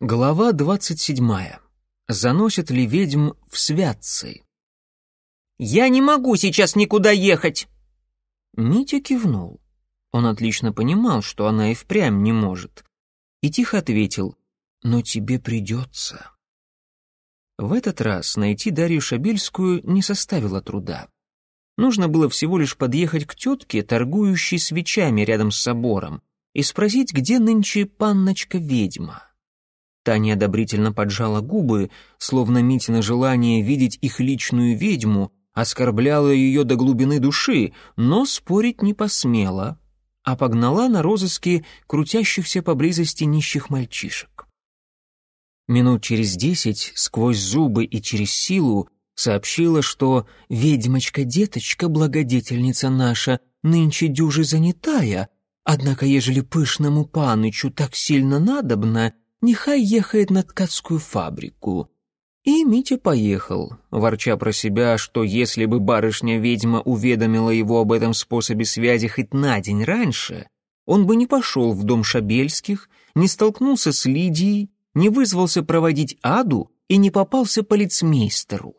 Глава двадцать седьмая. Заносят ли ведьм в святцы? «Я не могу сейчас никуда ехать!» Митя кивнул. Он отлично понимал, что она и впрямь не может. И тихо ответил, «Но тебе придется». В этот раз найти Дарью Шабельскую не составило труда. Нужно было всего лишь подъехать к тетке, торгующей свечами рядом с собором, и спросить, где нынче панночка-ведьма. Таня одобрительно поджала губы, словно Митина желание видеть их личную ведьму оскорбляло ее до глубины души, но спорить не посмела, а погнала на розыски крутящихся поблизости нищих мальчишек. Минут через десять, сквозь зубы и через силу, сообщила, что «ведьмочка-деточка, благодетельница наша, нынче дюжи занятая, однако ежели пышному панычу так сильно надобно, нехай ехает на ткацкую фабрику. И Митя поехал, ворча про себя, что если бы барышня-ведьма уведомила его об этом способе связи хоть на день раньше, он бы не пошел в дом Шабельских, не столкнулся с Лидией, не вызвался проводить Аду и не попался полицмейстеру.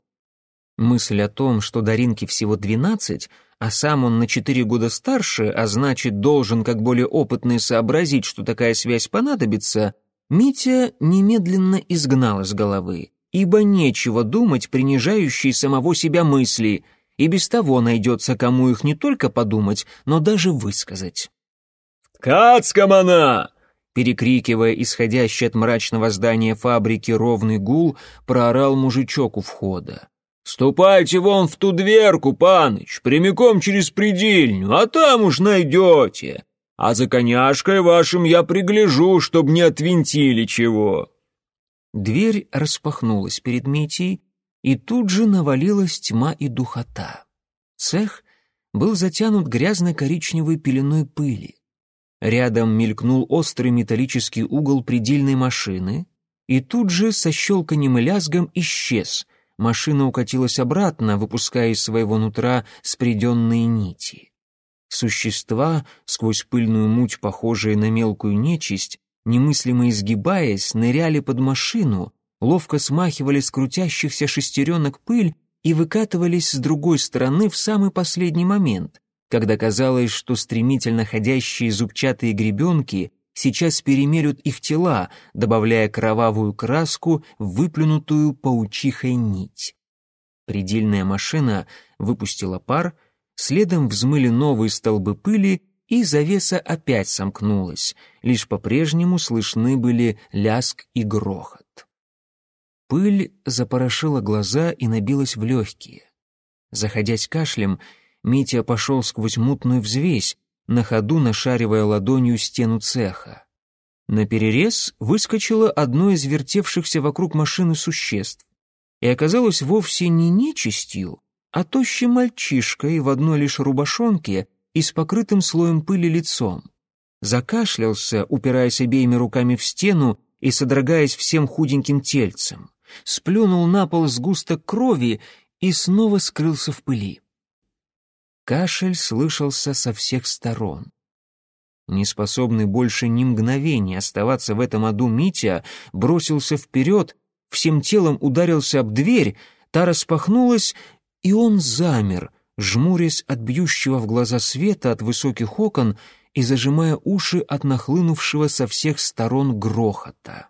Мысль о том, что Даринке всего двенадцать, а сам он на четыре года старше, а значит, должен как более опытный сообразить, что такая связь понадобится — Митя немедленно изгнал из головы, ибо нечего думать принижающие самого себя мысли, и без того найдется кому их не только подумать, но даже высказать. «В Ткацком она!» Перекрикивая исходящий от мрачного здания фабрики ровный гул, проорал мужичок у входа. «Ступайте вон в ту дверку, паныч, прямиком через предельню, а там уж найдете а за коняшкой вашим я пригляжу, чтоб не отвинтили чего». Дверь распахнулась перед Митей, и тут же навалилась тьма и духота. Цех был затянут грязно-коричневой пеленой пыли. Рядом мелькнул острый металлический угол предельной машины, и тут же со щелканием и лязгом исчез. Машина укатилась обратно, выпуская из своего нутра спреденные нити. Существа, сквозь пыльную муть, похожие на мелкую нечисть, немыслимо изгибаясь, ныряли под машину, ловко смахивали с крутящихся шестеренок пыль и выкатывались с другой стороны в самый последний момент, когда казалось, что стремительно ходящие зубчатые гребенки сейчас перемерят их тела, добавляя кровавую краску в выплюнутую паучихой нить. Предельная машина выпустила пар — Следом взмыли новые столбы пыли, и завеса опять сомкнулась, лишь по-прежнему слышны были ляск и грохот. Пыль запорошила глаза и набилась в легкие. Заходясь кашлем, Митя пошел сквозь мутную взвесь, на ходу нашаривая ладонью стену цеха. На перерез выскочило одно из вертевшихся вокруг машины существ и оказалось вовсе не нечистью, а тощий мальчишка и в одной лишь рубашонке и с покрытым слоем пыли лицом. Закашлялся, упираясь обеими руками в стену и содрогаясь всем худеньким тельцем. Сплюнул на пол сгусток крови и снова скрылся в пыли. Кашель слышался со всех сторон. Неспособный больше ни мгновения оставаться в этом аду Митя бросился вперед, всем телом ударился об дверь, та распахнулась, и он замер, жмурясь от бьющего в глаза света от высоких окон и зажимая уши от нахлынувшего со всех сторон грохота.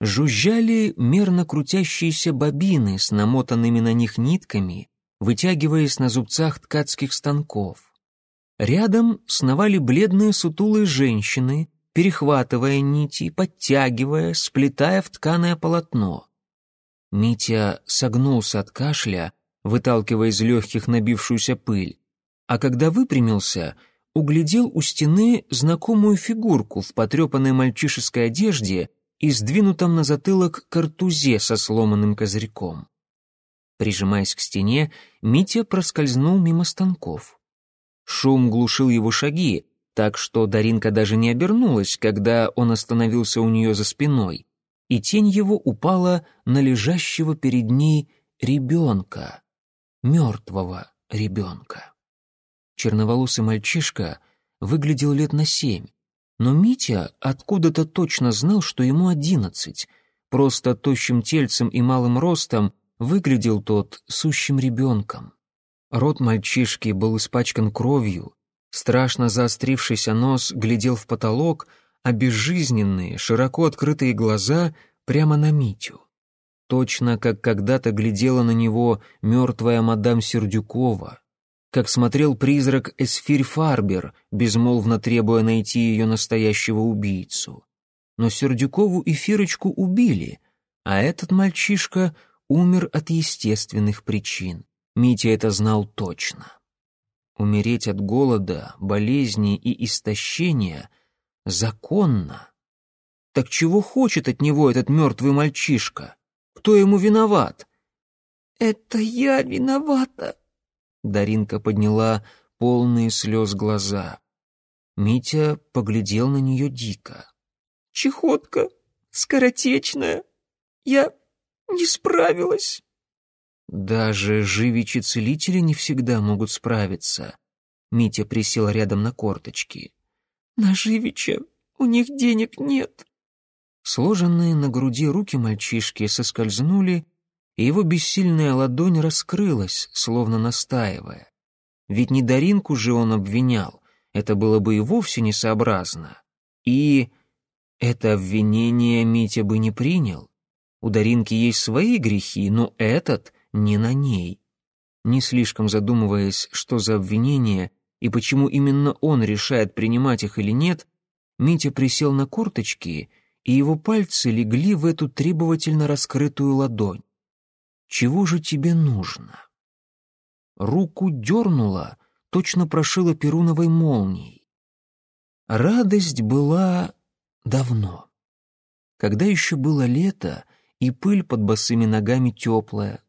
Жужжали мерно крутящиеся бобины с намотанными на них нитками, вытягиваясь на зубцах ткацких станков. Рядом сновали бледные сутулые женщины, перехватывая нити, подтягивая, сплетая в тканое полотно. Митя согнулся от кашля, выталкивая из легких набившуюся пыль, а когда выпрямился, углядел у стены знакомую фигурку в потрепанной мальчишеской одежде и сдвинутом на затылок картузе со сломанным козырьком. Прижимаясь к стене, Митя проскользнул мимо станков. Шум глушил его шаги, так что Даринка даже не обернулась, когда он остановился у нее за спиной, и тень его упала на лежащего перед ней ребенка мертвого ребенка. Черноволосый мальчишка выглядел лет на семь. Но Митя откуда-то точно знал, что ему одиннадцать. Просто тощим тельцем и малым ростом выглядел тот сущим ребенком. Рот мальчишки был испачкан кровью, страшно заострившийся нос глядел в потолок, а безжизненные, широко открытые глаза прямо на Митю. Точно как когда-то глядела на него мертвая мадам Сердюкова, как смотрел призрак Эсфирь Фарбер, безмолвно требуя найти ее настоящего убийцу. Но Сердюкову и Фирочку убили, а этот мальчишка умер от естественных причин. Митя это знал точно. Умереть от голода, болезни и истощения законно. Так чего хочет от него этот мертвый мальчишка? Кто ему виноват? «Это я виновата», Даринка подняла полные слез глаза. Митя поглядел на нее дико. «Чехотка, скоротечная. Я не справилась». «Даже живичи-целители не всегда могут справиться». Митя присел рядом на корточки. «На живича у них денег нет». Сложенные на груди руки мальчишки соскользнули и его бессильная ладонь раскрылась, словно настаивая. Ведь не Даринку же он обвинял, это было бы и вовсе несообразно. И это обвинение Митя бы не принял. У Даринки есть свои грехи, но этот не на ней. Не слишком задумываясь, что за обвинение и почему именно он решает, принимать их или нет, Митя присел на корточки, и его пальцы легли в эту требовательно раскрытую ладонь. Чего же тебе нужно? Руку дернула, точно прошила перуновой молнией. Радость была давно. Когда еще было лето, и пыль под босыми ногами теплая,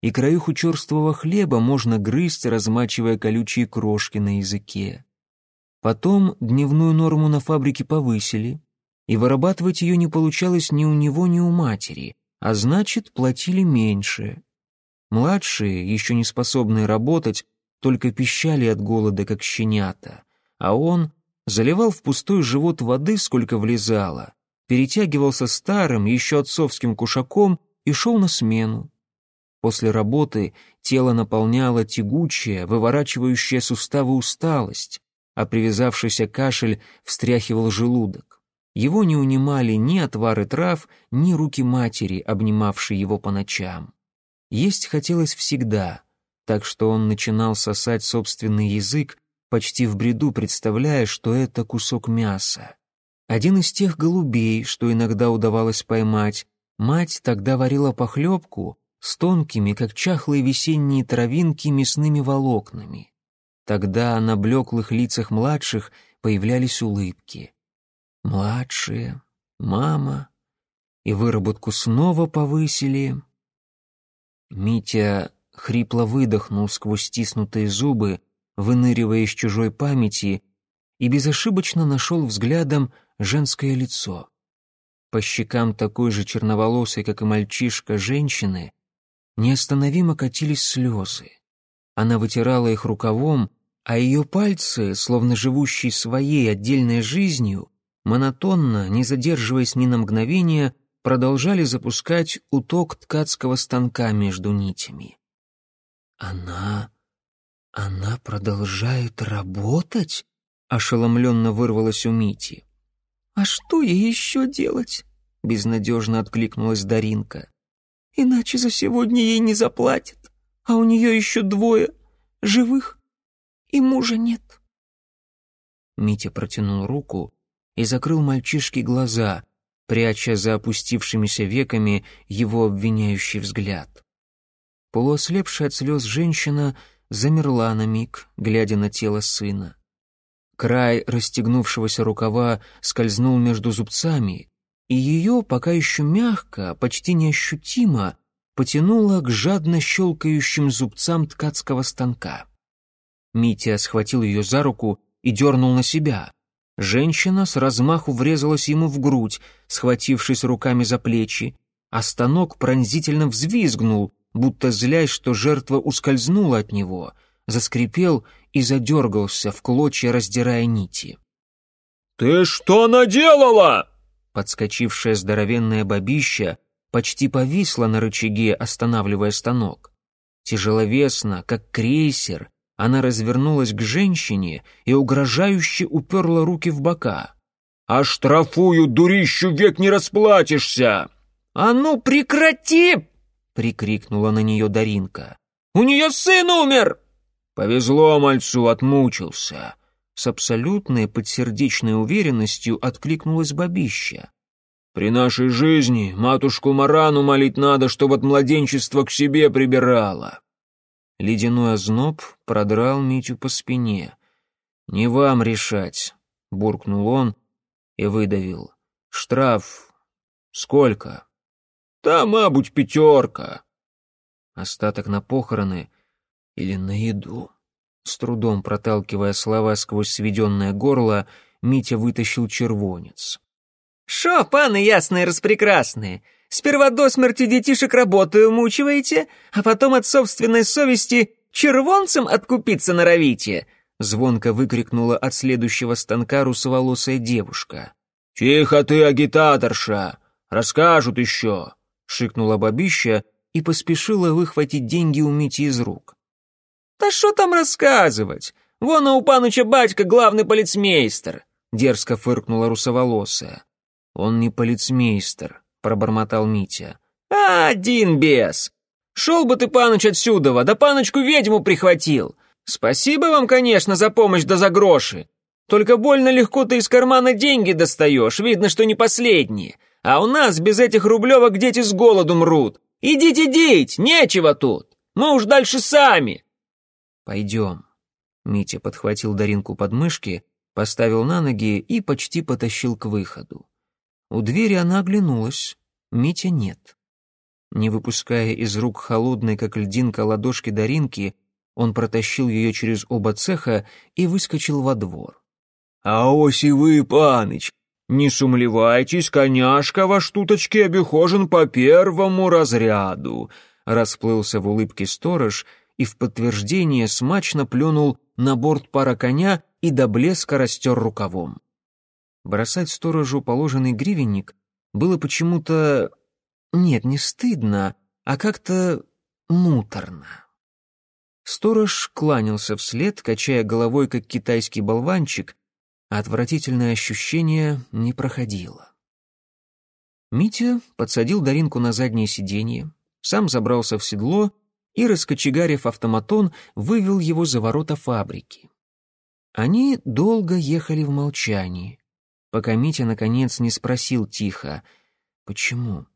и краюху черствого хлеба можно грызть, размачивая колючие крошки на языке. Потом дневную норму на фабрике повысили, и вырабатывать ее не получалось ни у него, ни у матери, а значит, платили меньше. Младшие, еще не способные работать, только пищали от голода, как щенята, а он заливал в пустой живот воды, сколько влезало, перетягивался старым, еще отцовским кушаком и шел на смену. После работы тело наполняло тягучая, выворачивающая суставы усталость, а привязавшийся кашель встряхивал желудок. Его не унимали ни отвары трав, ни руки матери, обнимавшие его по ночам. Есть хотелось всегда, так что он начинал сосать собственный язык, почти в бреду представляя, что это кусок мяса. Один из тех голубей, что иногда удавалось поймать, мать тогда варила похлебку с тонкими, как чахлые весенние травинки, мясными волокнами. Тогда на блеклых лицах младших появлялись улыбки младшие, мама, и выработку снова повысили. Митя хрипло выдохнул сквозь стиснутые зубы, выныривая из чужой памяти, и безошибочно нашел взглядом женское лицо. По щекам такой же черноволосой, как и мальчишка, женщины неостановимо катились слезы. Она вытирала их рукавом, а ее пальцы, словно живущие своей отдельной жизнью, монотонно, не задерживаясь ни на мгновение, продолжали запускать уток ткацкого станка между нитями. «Она... она продолжает работать?» — ошеломленно вырвалась у Мити. «А что ей еще делать?» — безнадежно откликнулась Даринка. «Иначе за сегодня ей не заплатят, а у нее еще двое, живых, и мужа нет». Митя протянул руку и закрыл мальчишке глаза, пряча за опустившимися веками его обвиняющий взгляд. Полуослепшая от слез женщина замерла на миг, глядя на тело сына. Край расстегнувшегося рукава скользнул между зубцами, и ее, пока еще мягко, почти неощутимо, потянуло к жадно щелкающим зубцам ткацкого станка. Митя схватил ее за руку и дернул на себя. Женщина с размаху врезалась ему в грудь, схватившись руками за плечи, а станок пронзительно взвизгнул, будто злясь, что жертва ускользнула от него, заскрипел и задергался, в клочья раздирая нити. «Ты что наделала?» Подскочившая здоровенная бабища почти повисла на рычаге, останавливая станок. Тяжеловесно, как крейсер, она развернулась к женщине и угрожающе уперла руки в бока. «А штрафую, дурищу, век не расплатишься!» «А ну прекрати!» — прикрикнула на нее Даринка. «У нее сын умер!» «Повезло мальцу, отмучился!» С абсолютной подсердечной уверенностью откликнулась бабища. «При нашей жизни матушку Марану молить надо, чтобы от младенчества к себе прибирала». Ледяной озноб продрал Митю по спине. «Не вам решать», — буркнул он и выдавил. «Штраф сколько?» «Там, мабуть, пятерка». Остаток на похороны или на еду. С трудом проталкивая слова сквозь сведенное горло, Митя вытащил червонец. «Шо, паны ясные распрекрасные, сперва до смерти детишек работаю мучиваете, а потом от собственной совести червонцем откупиться норовите!» Звонко выкрикнула от следующего станка русоволосая девушка. «Тихо ты, агитаторша! Расскажут еще!» — шикнула бабища и поспешила выхватить деньги у Мити из рук. «Да что там рассказывать? Вон у пануча батька главный полицмейстер!» — дерзко фыркнула русоволосая. «Он не полицмейстер», — пробормотал Митя. «А, один бес! Шел бы ты, пануч, отсюда, да паночку ведьму прихватил! Спасибо вам, конечно, за помощь да за гроши! Только больно легко ты из кармана деньги достаешь, видно, что не последние. А у нас без этих рублевок дети с голоду мрут. Идите деть, нечего тут! Мы уж дальше сами!» «Пойдем». Митя подхватил Даринку под мышки, поставил на ноги и почти потащил к выходу. У двери она оглянулась. Митя нет. Не выпуская из рук холодной, как льдинка, ладошки Даринки, он протащил ее через оба цеха и выскочил во двор. «А оси вы, паныч, не сумлевайтесь, коняшка ваш туточки обихожен по первому разряду», расплылся в улыбке сторож — и в подтверждение смачно плюнул на борт пара коня и до блеска растер рукавом. Бросать сторожу положенный гривенник было почему-то... Нет, не стыдно, а как-то муторно. Сторож кланялся вслед, качая головой, как китайский болванчик, а отвратительное ощущение не проходило. Митя подсадил Даринку на заднее сиденье, сам забрался в седло и, раскочегарив автоматон, вывел его за ворота фабрики. Они долго ехали в молчании, пока Митя, наконец, не спросил тихо, «Почему?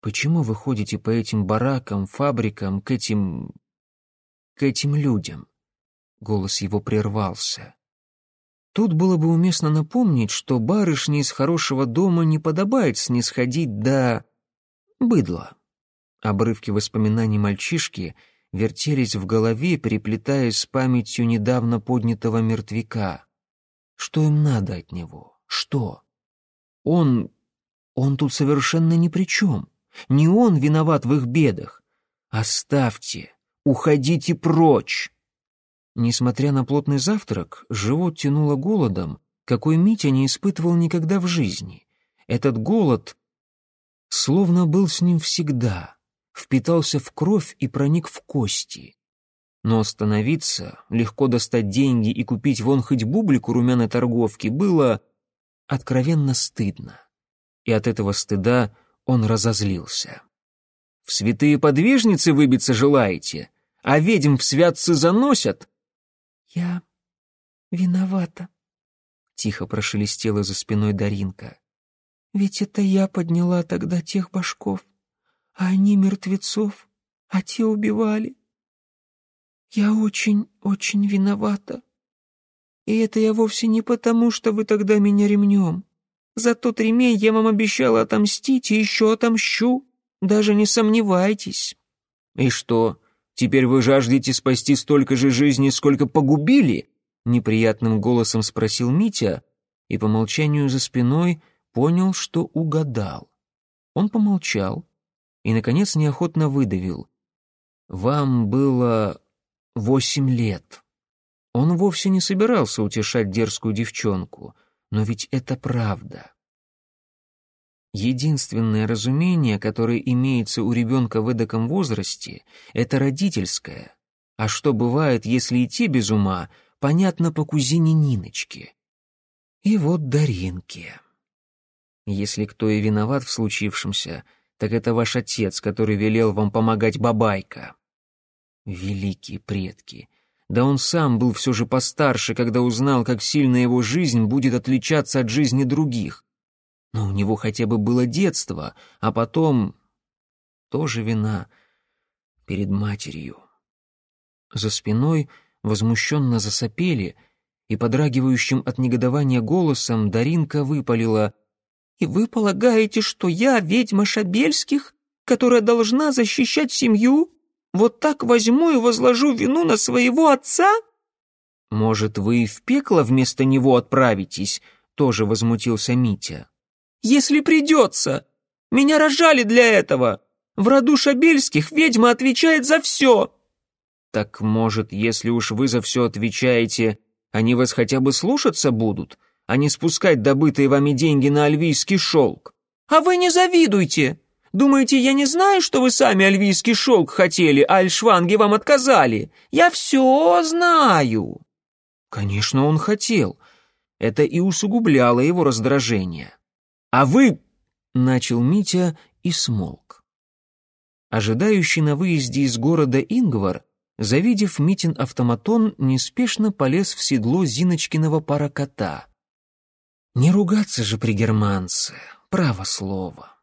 Почему вы ходите по этим баракам, фабрикам, к этим... к этим людям?» Голос его прервался. Тут было бы уместно напомнить, что барышне из хорошего дома не подобает снисходить до... быдла. Обрывки воспоминаний мальчишки вертелись в голове, переплетаясь с памятью недавно поднятого мертвяка. Что им надо от него? Что? Он... он тут совершенно ни при чем. Не он виноват в их бедах. Оставьте, уходите прочь. Несмотря на плотный завтрак, живот тянуло голодом, какой Митя не испытывал никогда в жизни. Этот голод словно был с ним всегда — впитался в кровь и проник в кости. Но остановиться, легко достать деньги и купить вон хоть бублику румяной торговки было откровенно стыдно. И от этого стыда он разозлился. «В святые подвижницы выбиться желаете, а ведьм в святцы заносят?» «Я виновата», — тихо прошелестела за спиной Даринка. «Ведь это я подняла тогда тех башков а они мертвецов, а те убивали. Я очень-очень виновата. И это я вовсе не потому, что вы тогда меня ремнем. За тот ремень я вам обещала отомстить и еще отомщу. Даже не сомневайтесь. И что, теперь вы жаждете спасти столько же жизней, сколько погубили? Неприятным голосом спросил Митя и по молчанию за спиной понял, что угадал. Он помолчал, и, наконец, неохотно выдавил. «Вам было восемь лет». Он вовсе не собирался утешать дерзкую девчонку. Но ведь это правда. Единственное разумение, которое имеется у ребенка в эдаком возрасте, это родительское. А что бывает, если идти без ума, понятно по кузине Ниночке. И вот Даринке. Если кто и виноват в случившемся, так это ваш отец, который велел вам помогать бабайка. Великие предки! Да он сам был все же постарше, когда узнал, как сильно его жизнь будет отличаться от жизни других. Но у него хотя бы было детство, а потом... Тоже вина перед матерью. За спиной возмущенно засопели, и подрагивающим от негодования голосом Даринка выпалила «И вы полагаете, что я ведьма Шабельских, которая должна защищать семью?» Вот так возьму и возложу вину на своего отца?» «Может, вы и в пекло вместо него отправитесь?» — тоже возмутился Митя. «Если придется. Меня рожали для этого. В роду Шабельских ведьма отвечает за все». «Так, может, если уж вы за все отвечаете, они вас хотя бы слушаться будут, а не спускать добытые вами деньги на альвийский шелк?» «А вы не завидуйте. Думаете, я не знаю, что вы сами альвийский шелк хотели, а альшванги вам отказали? Я все знаю!» Конечно, он хотел. Это и усугубляло его раздражение. «А вы...» — начал Митя и смолк. Ожидающий на выезде из города Ингвар, завидев Митин автоматон, неспешно полез в седло Зиночкиного паракота. Не ругаться же при германце, право слово.